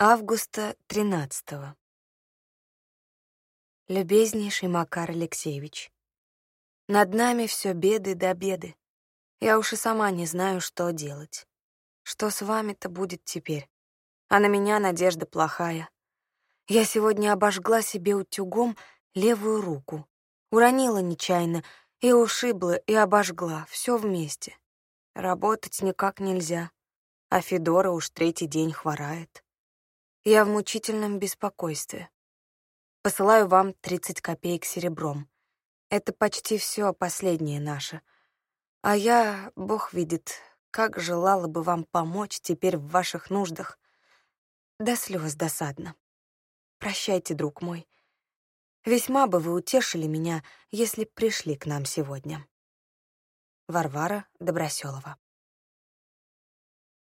Августа 13 Любезнейший Макар Алексеевич, над нами все беды да беды. Я уж и сама не знаю, что делать. Что с вами-то будет теперь? А на меня надежда плохая. Я сегодня обожгла себе утюгом левую руку. Уронила нечаянно и ушибла, и обожгла, все вместе. Работать никак нельзя, а Федора уж третий день хворает. Я в мучительном беспокойстве. Посылаю вам 30 копеек серебром. Это почти все последнее наше. А я, бог видит, как желала бы вам помочь теперь в ваших нуждах. До слез досадно. Прощайте, друг мой. Весьма бы вы утешили меня, если пришли к нам сегодня. Варвара Доброселова